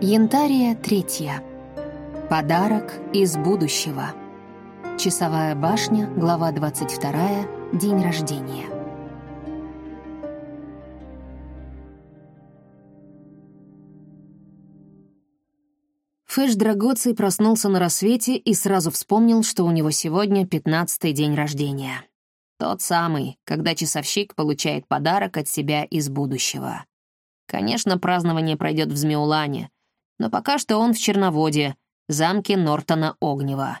Янтария третья. Подарок из будущего. Часовая башня, глава 22, день рождения. Фэш Драгоций проснулся на рассвете и сразу вспомнил, что у него сегодня пятнадцатый день рождения. Тот самый, когда часовщик получает подарок от себя из будущего. Конечно, празднование пройдет в Змеулане — но пока что он в Черноводе, замке Нортона Огнева.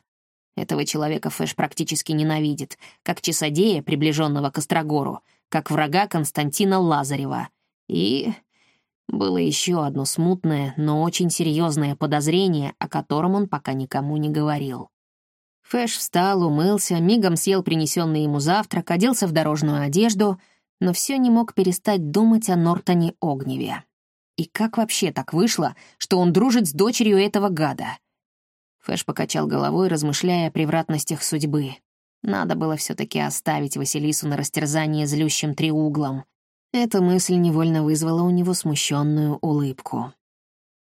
Этого человека Фэш практически ненавидит, как часодея, приближенного к Острогору, как врага Константина Лазарева. И было еще одно смутное, но очень серьезное подозрение, о котором он пока никому не говорил. Фэш встал, умылся, мигом съел принесенный ему завтрак, оделся в дорожную одежду, но все не мог перестать думать о Нортоне Огневе. И как вообще так вышло, что он дружит с дочерью этого гада? Фэш покачал головой, размышляя о превратностях судьбы. Надо было все таки оставить Василису на растерзание злющим триуглом. Эта мысль невольно вызвала у него смущенную улыбку.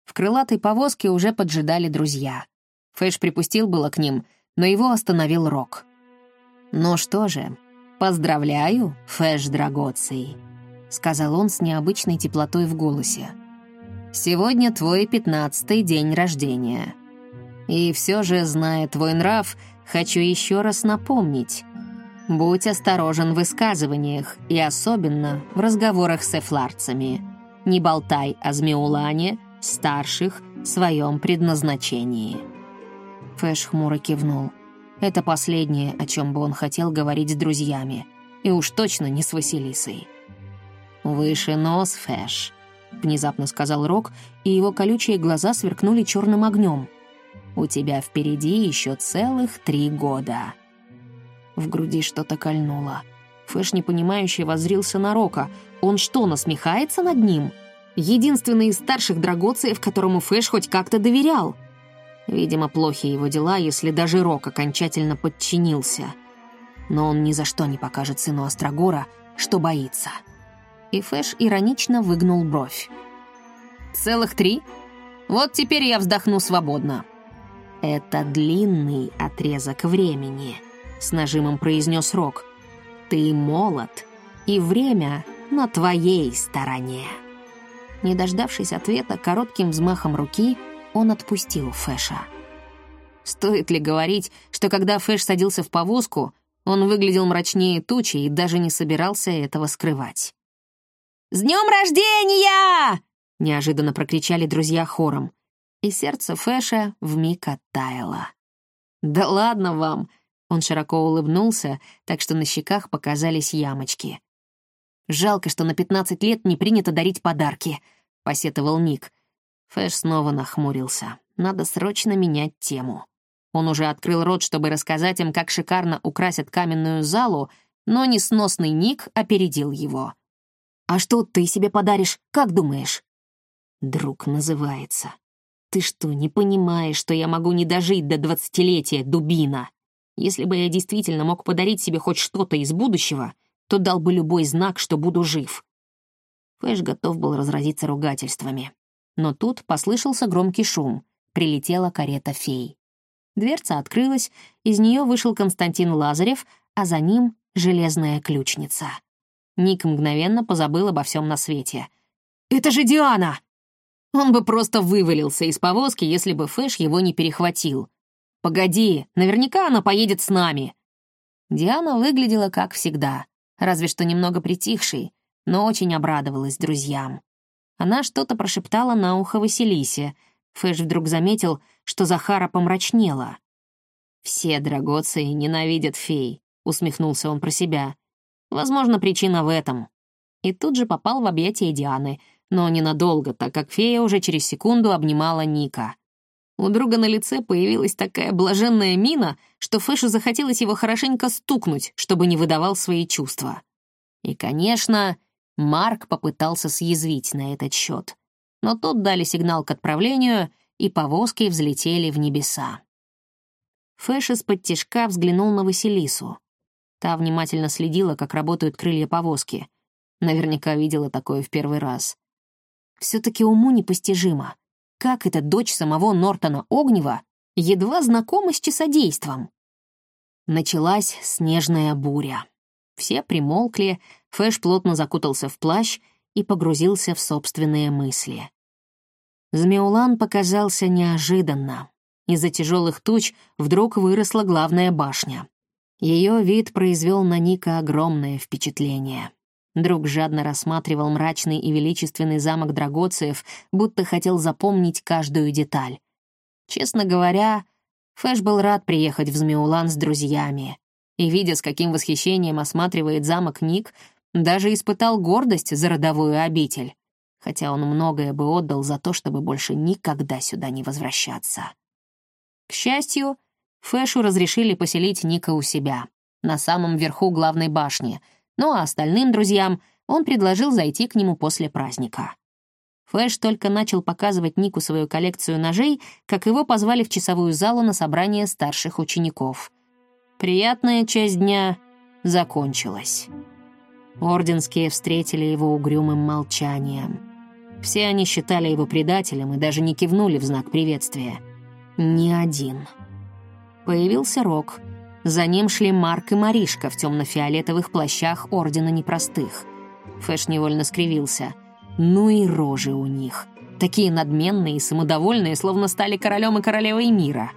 В крылатой повозке уже поджидали друзья. Фэш припустил было к ним, но его остановил Рок. «Ну что же, поздравляю, Фэш Драгоций», — сказал он с необычной теплотой в голосе. Сегодня твой пятнадцатый день рождения. И все же, зная твой нрав, хочу еще раз напомнить. Будь осторожен в высказываниях и особенно в разговорах с эфларцами. Не болтай о Змеулане, старших, своем предназначении». Фэш хмуро кивнул. Это последнее, о чем бы он хотел говорить с друзьями. И уж точно не с Василисой. «Выше нос, Фэш», — внезапно сказал Рок, и его колючие глаза сверкнули черным огнем. «У тебя впереди еще целых три года». В груди что-то кольнуло. Фэш непонимающе воззрился на Рока. Он что, насмехается над ним? Единственный из старших драгоциев, которому Фэш хоть как-то доверял. Видимо, плохи его дела, если даже Рок окончательно подчинился. Но он ни за что не покажет сыну Острогора, что боится и Фэш иронично выгнул бровь. «Целых три? Вот теперь я вздохну свободно». «Это длинный отрезок времени», — с нажимом произнес Рок. «Ты молод, и время на твоей стороне». Не дождавшись ответа, коротким взмахом руки он отпустил Фэша. Стоит ли говорить, что когда Фэш садился в повозку, он выглядел мрачнее тучи и даже не собирался этого скрывать. «С днем рождения!» — неожиданно прокричали друзья хором. И сердце Фэша вмиг оттаяло. «Да ладно вам!» — он широко улыбнулся, так что на щеках показались ямочки. «Жалко, что на пятнадцать лет не принято дарить подарки», — посетовал Ник. Фэш снова нахмурился. «Надо срочно менять тему». Он уже открыл рот, чтобы рассказать им, как шикарно украсят каменную залу, но несносный Ник опередил его. А что ты себе подаришь, как думаешь?» «Друг называется. Ты что, не понимаешь, что я могу не дожить до двадцатилетия, дубина? Если бы я действительно мог подарить себе хоть что-то из будущего, то дал бы любой знак, что буду жив». Фэш готов был разразиться ругательствами. Но тут послышался громкий шум. Прилетела карета фей. Дверца открылась, из нее вышел Константин Лазарев, а за ним — железная ключница. Ник мгновенно позабыл обо всем на свете. «Это же Диана!» Он бы просто вывалился из повозки, если бы Фэш его не перехватил. «Погоди, наверняка она поедет с нами». Диана выглядела как всегда, разве что немного притихшей, но очень обрадовалась друзьям. Она что-то прошептала на ухо Василисе. Фэш вдруг заметил, что Захара помрачнела. «Все драгоции ненавидят фей», — усмехнулся он про себя. Возможно, причина в этом. И тут же попал в объятия Дианы, но ненадолго, так как фея уже через секунду обнимала Ника. У друга на лице появилась такая блаженная мина, что Фэшу захотелось его хорошенько стукнуть, чтобы не выдавал свои чувства. И, конечно, Марк попытался съязвить на этот счет. Но тут дали сигнал к отправлению, и повозки взлетели в небеса. Фэш из-под взглянул на Василису. Та внимательно следила, как работают крылья повозки. Наверняка видела такое в первый раз. все таки уму непостижимо. как эта дочь самого Нортона Огнева едва знакома с часодейством. Началась снежная буря. Все примолкли, Фэш плотно закутался в плащ и погрузился в собственные мысли. Змеулан показался неожиданно. Из-за тяжелых туч вдруг выросла главная башня. Ее вид произвел на Ника огромное впечатление. Друг жадно рассматривал мрачный и величественный замок Драгоциев, будто хотел запомнить каждую деталь. Честно говоря, Фэш был рад приехать в Змеулан с друзьями. И, видя, с каким восхищением осматривает замок Ник, даже испытал гордость за родовую обитель, хотя он многое бы отдал за то, чтобы больше никогда сюда не возвращаться. К счастью, Фэшу разрешили поселить Ника у себя, на самом верху главной башни — ну а остальным друзьям он предложил зайти к нему после праздника. Фэш только начал показывать Нику свою коллекцию ножей, как его позвали в часовую залу на собрание старших учеников. Приятная часть дня закончилась. Орденские встретили его угрюмым молчанием. Все они считали его предателем и даже не кивнули в знак приветствия. Ни один. Появился Рок — за ним шли Марк и Маришка в темно-фиолетовых плащах Ордена Непростых. Фэш невольно скривился. Ну и рожи у них. Такие надменные и самодовольные, словно стали королем и королевой мира.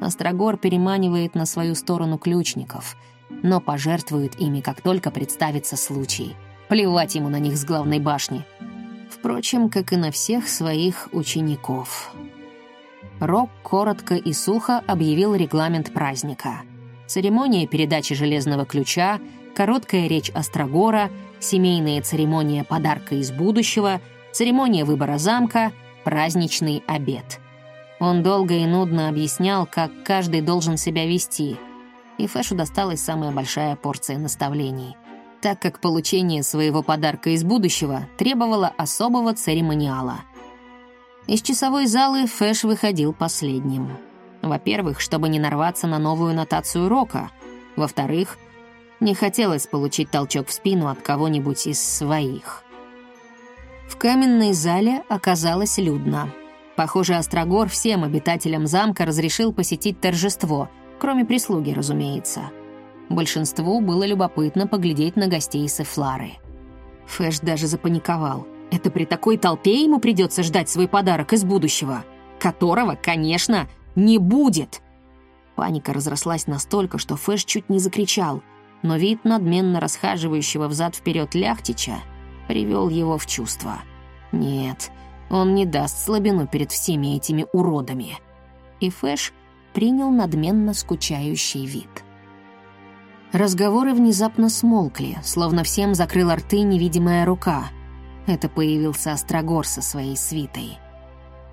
Острогор переманивает на свою сторону ключников, но пожертвует ими, как только представится случай. Плевать ему на них с главной башни. Впрочем, как и на всех своих учеников. Рок коротко и сухо объявил регламент праздника — церемония передачи железного ключа, короткая речь Острогора, семейная церемония подарка из будущего, церемония выбора замка, праздничный обед. Он долго и нудно объяснял, как каждый должен себя вести, и Фэшу досталась самая большая порция наставлений, так как получение своего подарка из будущего требовало особого церемониала. Из часовой залы Фэш выходил последним — во-первых, чтобы не нарваться на новую нотацию рока. Во-вторых, не хотелось получить толчок в спину от кого-нибудь из своих. В каменной зале оказалось людно. Похоже, Острогор всем обитателям замка разрешил посетить торжество, кроме прислуги, разумеется. Большинству было любопытно поглядеть на гостей Сефлары. Фэш даже запаниковал. Это при такой толпе ему придется ждать свой подарок из будущего, которого, конечно, не будет!» Паника разрослась настолько, что Фэш чуть не закричал, но вид надменно расхаживающего взад-вперед Ляхтича привел его в чувство. Нет, он не даст слабину перед всеми этими уродами. И Фэш принял надменно скучающий вид. Разговоры внезапно смолкли, словно всем закрыла рты невидимая рука. Это появился Острогор со своей свитой.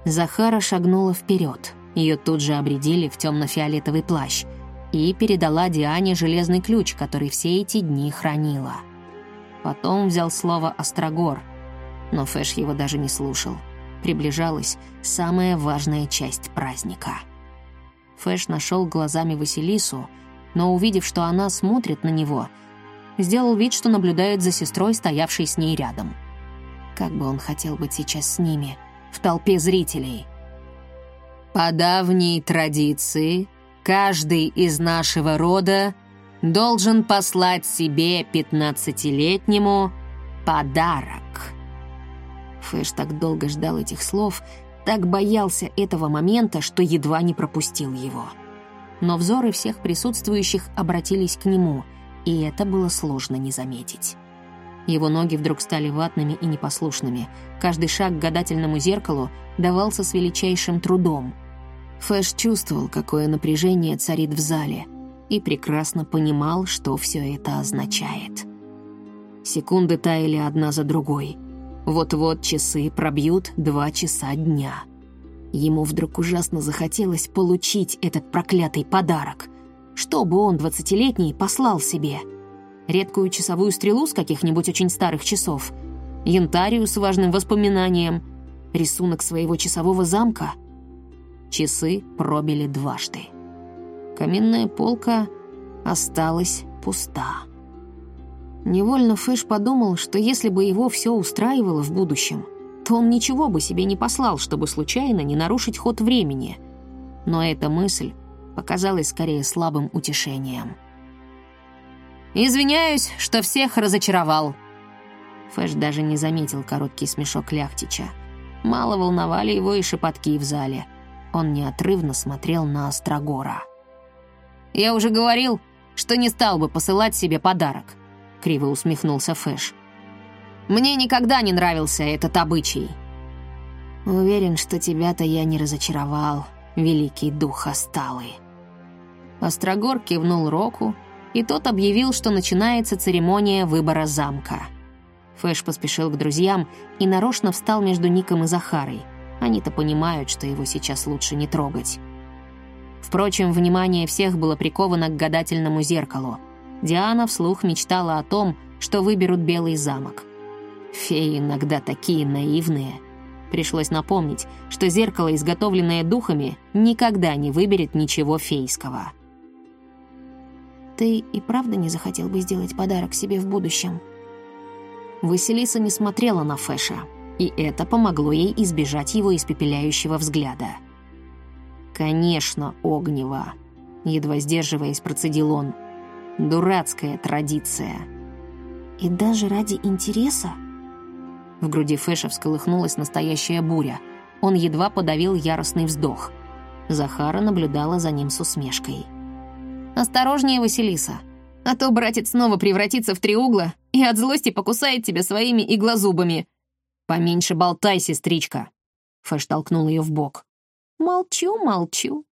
Захара шагнула вперед — ее тут же обредили в темно-фиолетовый плащ и передала Диане железный ключ, который все эти дни хранила. Потом взял слово «Острогор», но Фэш его даже не слушал. Приближалась самая важная часть праздника. Фэш нашел глазами Василису, но, увидев, что она смотрит на него, сделал вид, что наблюдает за сестрой, стоявшей с ней рядом. Как бы он хотел быть сейчас с ними, в толпе зрителей — по давней традиции, каждый из нашего рода должен послать себе пятнадцатилетнему подарок. Фэш так долго ждал этих слов, так боялся этого момента, что едва не пропустил его. Но взоры всех присутствующих обратились к нему, и это было сложно не заметить. Его ноги вдруг стали ватными и непослушными. Каждый шаг к гадательному зеркалу давался с величайшим трудом. Фэш чувствовал, какое напряжение царит в зале, и прекрасно понимал, что все это означает. Секунды таяли одна за другой. Вот-вот часы пробьют два часа дня. Ему вдруг ужасно захотелось получить этот проклятый подарок. Что бы он, двадцатилетний, послал себе? Редкую часовую стрелу с каких-нибудь очень старых часов? Янтарию с важным воспоминанием? Рисунок своего часового замка — Часы пробили дважды. Каминная полка осталась пуста. Невольно Фэш подумал, что если бы его все устраивало в будущем, то он ничего бы себе не послал, чтобы случайно не нарушить ход времени. Но эта мысль показалась скорее слабым утешением. «Извиняюсь, что всех разочаровал». Фэш даже не заметил короткий смешок Ляхтича. Мало волновали его и шепотки в зале. Он неотрывно смотрел на Острогора. «Я уже говорил, что не стал бы посылать себе подарок», — криво усмехнулся Фэш. «Мне никогда не нравился этот обычай». «Уверен, что тебя-то я не разочаровал, великий дух осталый». Острогор кивнул Року, и тот объявил, что начинается церемония выбора замка. Фэш поспешил к друзьям и нарочно встал между Ником и Захарой. Они-то понимают, что его сейчас лучше не трогать. Впрочем, внимание всех было приковано к гадательному зеркалу. Диана вслух мечтала о том, что выберут Белый замок. Феи иногда такие наивные. Пришлось напомнить, что зеркало, изготовленное духами, никогда не выберет ничего фейского. «Ты и правда не захотел бы сделать подарок себе в будущем?» Василиса не смотрела на Фэша, и это помогло ей избежать его испепеляющего взгляда. «Конечно, Огнева», — едва сдерживаясь, процедил он. «Дурацкая традиция». «И даже ради интереса?» В груди Фэша всколыхнулась настоящая буря. Он едва подавил яростный вздох. Захара наблюдала за ним с усмешкой. «Осторожнее, Василиса, а то братец снова превратится в триугла и от злости покусает тебя своими иглозубами. Поменьше болтай, сестричка!» Фэш толкнул ее в бок. Молчу, молчу.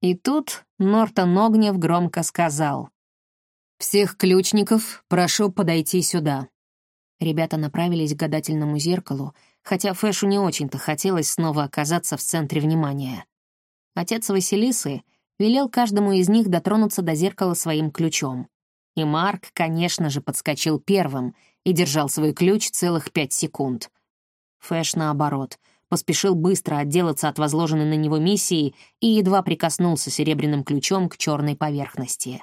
И тут Нортон Огнев громко сказал. «Всех ключников прошу подойти сюда». Ребята направились к гадательному зеркалу, хотя Фэшу не очень-то хотелось снова оказаться в центре внимания. Отец Василисы велел каждому из них дотронуться до зеркала своим ключом. И Марк, конечно же, подскочил первым и держал свой ключ целых пять секунд. Фэш, наоборот — поспешил быстро отделаться от возложенной на него миссии и едва прикоснулся серебряным ключом к черной поверхности.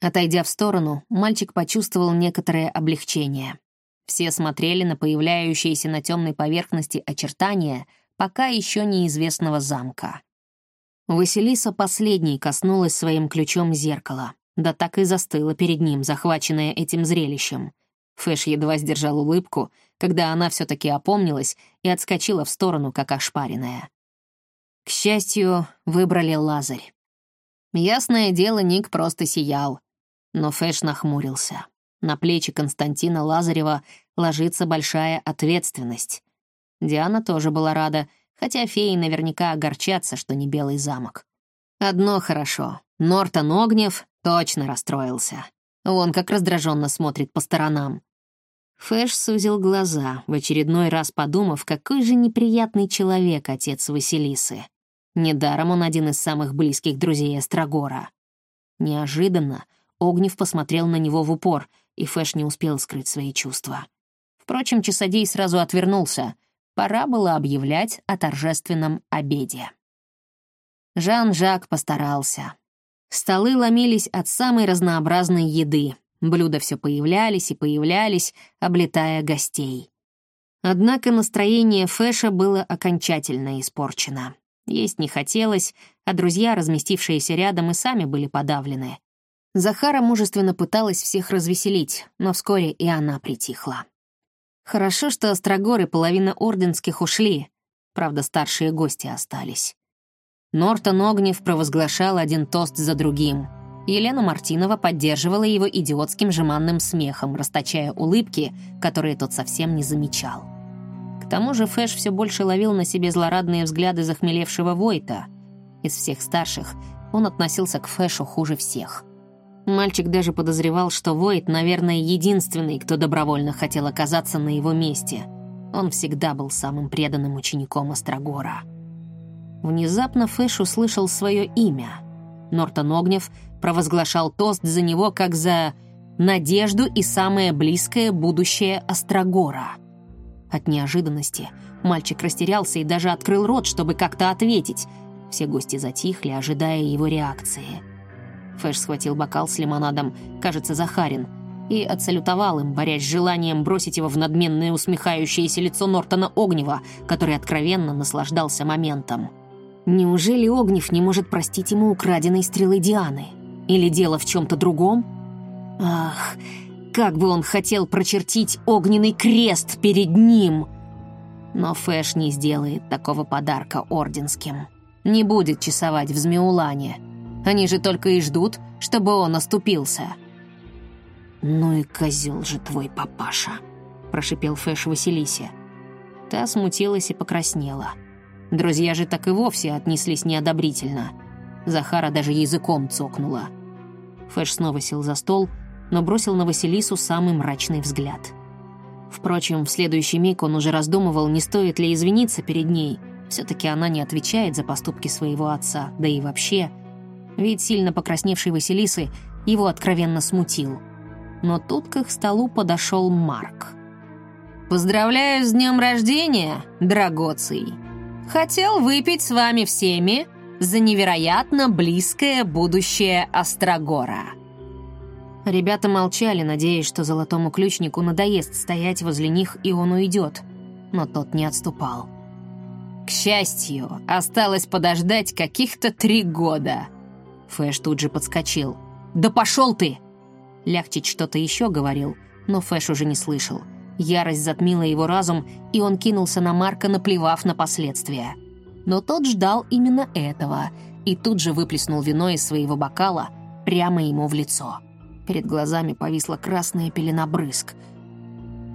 Отойдя в сторону, мальчик почувствовал некоторое облегчение. Все смотрели на появляющиеся на темной поверхности очертания пока еще неизвестного замка. Василиса последней коснулась своим ключом зеркала, да так и застыла перед ним, захваченная этим зрелищем. Фэш едва сдержал улыбку, когда она все-таки опомнилась и отскочила в сторону, как ошпаренная. К счастью, выбрали Лазарь. Ясное дело, Ник просто сиял. Но Фэш нахмурился. На плечи Константина Лазарева ложится большая ответственность. Диана тоже была рада, хотя феи наверняка огорчатся, что не Белый замок. Одно хорошо. Нортон Огнев точно расстроился. Он как раздраженно смотрит по сторонам. Фэш сузил глаза, в очередной раз подумав, какой же неприятный человек отец Василисы. Недаром он один из самых близких друзей Острогора. Неожиданно Огнев посмотрел на него в упор, и Фэш не успел скрыть свои чувства. Впрочем, часодей сразу отвернулся. Пора было объявлять о торжественном обеде. Жан-Жак постарался. Столы ломились от самой разнообразной еды, Блюда все появлялись и появлялись, облетая гостей. Однако настроение Фэша было окончательно испорчено. Есть не хотелось, а друзья, разместившиеся рядом, и сами были подавлены. Захара мужественно пыталась всех развеселить, но вскоре и она притихла. Хорошо, что Острогоры половина орденских ушли, правда, старшие гости остались. Нортон Огнев провозглашал один тост за другим — Елена Мартинова поддерживала его идиотским жеманным смехом, расточая улыбки, которые тот совсем не замечал. К тому же Фэш все больше ловил на себе злорадные взгляды захмелевшего Войта. Из всех старших он относился к Фэшу хуже всех. Мальчик даже подозревал, что Войт, наверное, единственный, кто добровольно хотел оказаться на его месте. Он всегда был самым преданным учеником Острогора. Внезапно Фэш услышал свое имя. Нортон Огнев — провозглашал тост за него как за надежду и самое близкое будущее Острогора. От неожиданности мальчик растерялся и даже открыл рот, чтобы как-то ответить. Все гости затихли, ожидая его реакции. Фэш схватил бокал с лимонадом, кажется, Захарин, и отсалютовал им, борясь с желанием бросить его в надменное усмехающееся лицо Нортона Огнева, который откровенно наслаждался моментом. Неужели Огнев не может простить ему украденной стрелы Дианы? Или дело в чем-то другом? Ах, как бы он хотел прочертить огненный крест перед ним! Но Фэш не сделает такого подарка орденским. Не будет часовать в Змеулане. Они же только и ждут, чтобы он оступился. «Ну и козел же твой папаша», — прошипел Фэш Василисе. Та смутилась и покраснела. Друзья же так и вовсе отнеслись неодобрительно. Захара даже языком цокнула. Фэш снова сел за стол, но бросил на Василису самый мрачный взгляд. Впрочем, в следующий миг он уже раздумывал, не стоит ли извиниться перед ней. Все-таки она не отвечает за поступки своего отца, да и вообще. Ведь сильно покрасневший Василисы его откровенно смутил — но тут к их столу подошел Марк. «Поздравляю с днем рождения, драгоций! Хотел выпить с вами всеми за невероятно близкое будущее Острогора». Ребята молчали, надеясь, что золотому ключнику надоест стоять возле них, и он уйдет. Но тот не отступал. К счастью, осталось подождать каких-то три года. Фэш тут же подскочил. «Да пошел ты!» Ляхтич что-то еще говорил, но Фэш уже не слышал. Ярость затмила его разум, и он кинулся на Марка, наплевав на последствия. Но тот ждал именно этого, и тут же выплеснул вино из своего бокала прямо ему в лицо. Перед глазами повисла красная пелена брызг.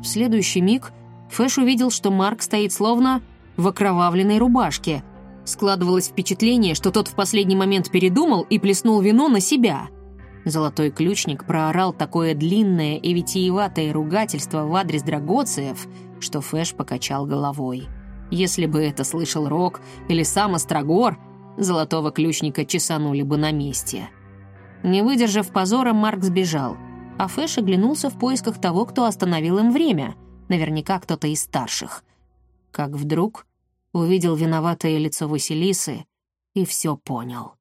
В следующий миг Фэш увидел, что Марк стоит словно в окровавленной рубашке. Складывалось впечатление, что тот в последний момент передумал и плеснул вино на себя — Золотой ключник проорал такое длинное и витиеватое ругательство в адрес драгоциев, что Фэш покачал головой. Если бы это слышал Рок или сам Острогор, золотого ключника чесанули бы на месте. Не выдержав позора, Марк сбежал, а Фэш оглянулся в поисках того, кто остановил им время, наверняка кто-то из старших. Как вдруг увидел виноватое лицо Василисы и все понял.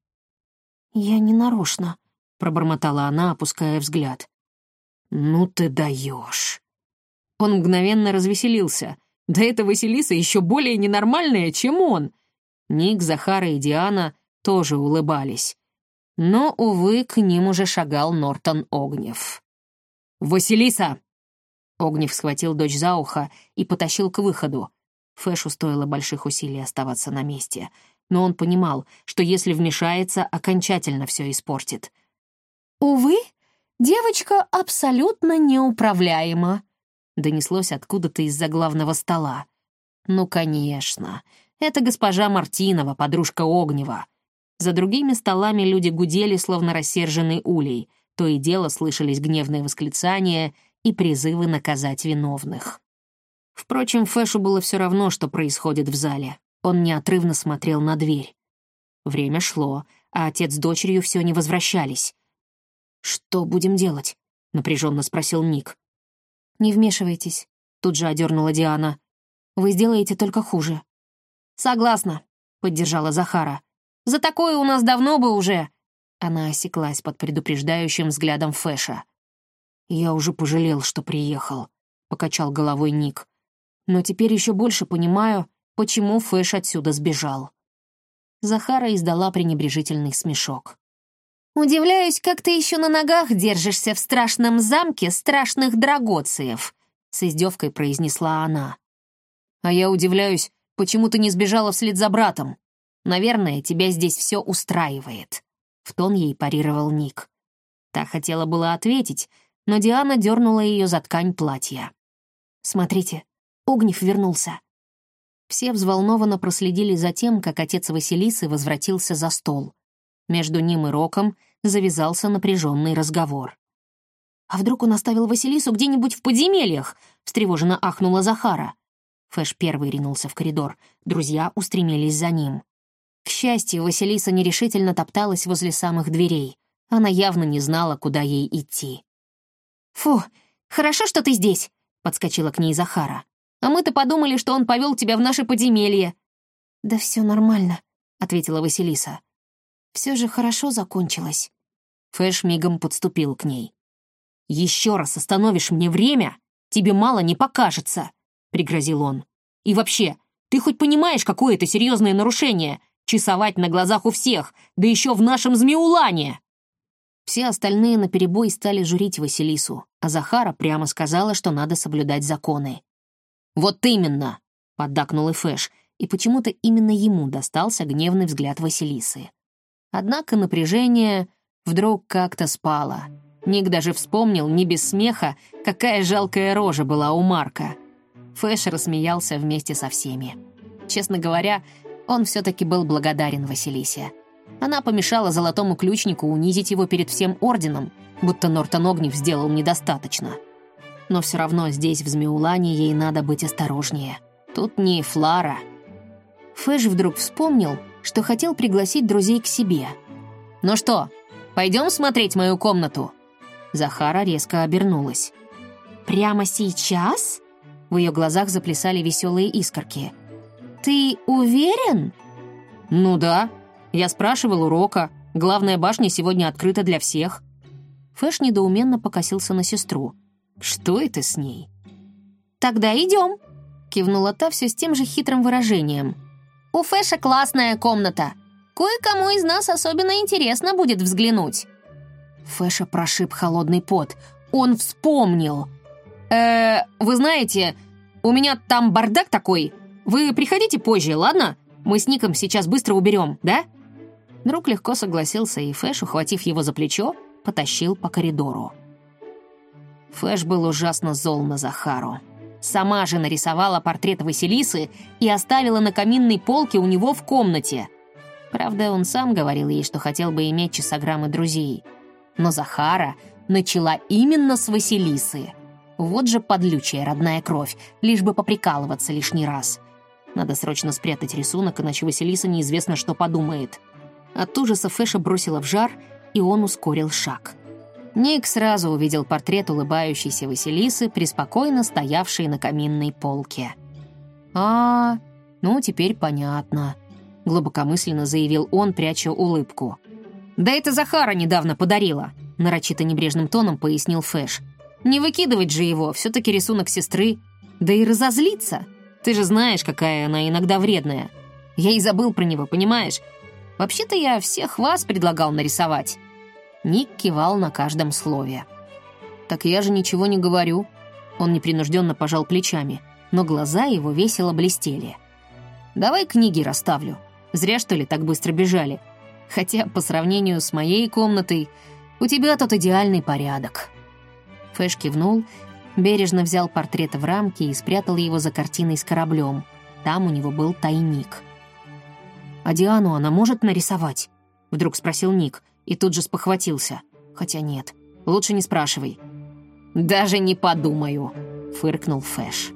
«Я не нарочно», — пробормотала она, опуская взгляд. «Ну ты даешь!» Он мгновенно развеселился. Да эта Василиса еще более ненормальная, чем он. Ник, Захара и Диана тоже улыбались. Но, увы, к ним уже шагал Нортон Огнев. «Василиса!» Огнев схватил дочь за ухо и потащил к выходу. Фэшу стоило больших усилий оставаться на месте. Но он понимал, что если вмешается, окончательно все испортит — «Увы, девочка абсолютно неуправляема», — донеслось откуда-то из-за главного стола. «Ну, конечно. Это госпожа Мартинова, подружка Огнева». За другими столами люди гудели, словно рассерженный улей. То и дело слышались гневные восклицания и призывы наказать виновных. Впрочем, Фэшу было все равно, что происходит в зале. Он неотрывно смотрел на дверь. Время шло, а отец с дочерью все не возвращались. «Что будем делать?» — напряженно спросил Ник. «Не вмешивайтесь», — тут же одернула Диана. «Вы сделаете только хуже». «Согласна», — поддержала Захара. «За такое у нас давно бы уже...» Она осеклась под предупреждающим взглядом Фэша. «Я уже пожалел, что приехал», — покачал головой Ник. «Но теперь еще больше понимаю, почему Фэш отсюда сбежал». Захара издала пренебрежительный смешок. «Удивляюсь, как ты еще на ногах держишься в страшном замке страшных драгоциев», — с издевкой произнесла она. «А я удивляюсь, почему ты не сбежала вслед за братом. Наверное, тебя здесь все устраивает», — в тон ей парировал Ник. Та хотела было ответить, но Диана дернула ее за ткань платья. «Смотрите, Огнев вернулся». Все взволнованно проследили за тем, как отец Василисы возвратился за стол. Между ним и Роком завязался напряженный разговор. «А вдруг он оставил Василису где-нибудь в подземельях?» — встревоженно ахнула Захара. Фэш первый ринулся в коридор, друзья устремились за ним. К счастью, Василиса нерешительно топталась возле самых дверей. Она явно не знала, куда ей идти. «Фу, хорошо, что ты здесь», — подскочила к ней Захара. «А мы-то подумали, что он повел тебя в наше подземелье». «Да все нормально», — ответила Василиса. Все же хорошо закончилось. Фэш мигом подступил к ней. «Еще раз остановишь мне время, тебе мало не покажется», — пригрозил он. «И вообще, ты хоть понимаешь, какое это серьезное нарушение? Часовать на глазах у всех, да еще в нашем Змеулане!» Все остальные наперебой стали журить Василису, а Захара прямо сказала, что надо соблюдать законы. «Вот именно!» — поддакнул Эфэш, и почему-то именно ему достался гневный взгляд Василисы. Однако напряжение вдруг как-то спало. Ник даже вспомнил, не без смеха, какая жалкая рожа была у Марка. Фэш рассмеялся вместе со всеми. Честно говоря, он все-таки был благодарен Василисе. Она помешала золотому ключнику унизить его перед всем орденом, будто Нортон Огнев сделал недостаточно. Но все равно здесь, в Змеулане, ей надо быть осторожнее. Тут не Флара. Фэш вдруг вспомнил, что хотел пригласить друзей к себе. «Ну что, пойдем смотреть мою комнату?» Захара резко обернулась. «Прямо сейчас?» В ее глазах заплясали веселые искорки. «Ты уверен?» «Ну да. Я спрашивал урока. Главная башня сегодня открыта для всех». Фэш недоуменно покосился на сестру. «Что это с ней?» «Тогда идем», — кивнула та все с тем же хитрым выражением. «У Фэша классная комната. Кое-кому из нас особенно интересно будет взглянуть». Фэша прошиб холодный пот. Он вспомнил. «Э, вы знаете, у меня там бардак такой. Вы приходите позже, ладно? Мы с Ником сейчас быстро уберем, да?» Друг легко согласился, и Фэш, ухватив его за плечо, потащил по коридору. Фэш был ужасно зол на Захару. Сама же нарисовала портрет Василисы и оставила на каминной полке у него в комнате. Правда, он сам говорил ей, что хотел бы иметь часограммы друзей. Но Захара начала именно с Василисы. Вот же подлючая родная кровь, лишь бы поприкалываться лишний раз. Надо срочно спрятать рисунок, иначе Василиса неизвестно, что подумает. От ужаса Фэша бросила в жар, и он ускорил шаг. Ник сразу увидел портрет улыбающейся Василисы, преспокойно стоявшей на каминной полке. «А, ну теперь понятно», — глубокомысленно заявил он, пряча улыбку. «Да это Захара недавно подарила», — нарочито небрежным тоном пояснил Фэш. «Не выкидывать же его, все-таки рисунок сестры. Да и разозлиться. Ты же знаешь, какая она иногда вредная. Я и забыл про него, понимаешь? Вообще-то я всех вас предлагал нарисовать». Ник кивал на каждом слове. «Так я же ничего не говорю». Он непринужденно пожал плечами, но глаза его весело блестели. «Давай книги расставлю. Зря, что ли, так быстро бежали. Хотя, по сравнению с моей комнатой, у тебя тут идеальный порядок». Фэш кивнул, бережно взял портрет в рамки и спрятал его за картиной с кораблем. Там у него был тайник. «А Диану она может нарисовать?» — вдруг спросил Ник, и тут же спохватился. «Хотя нет, лучше не спрашивай». «Даже не подумаю», — фыркнул Фэш.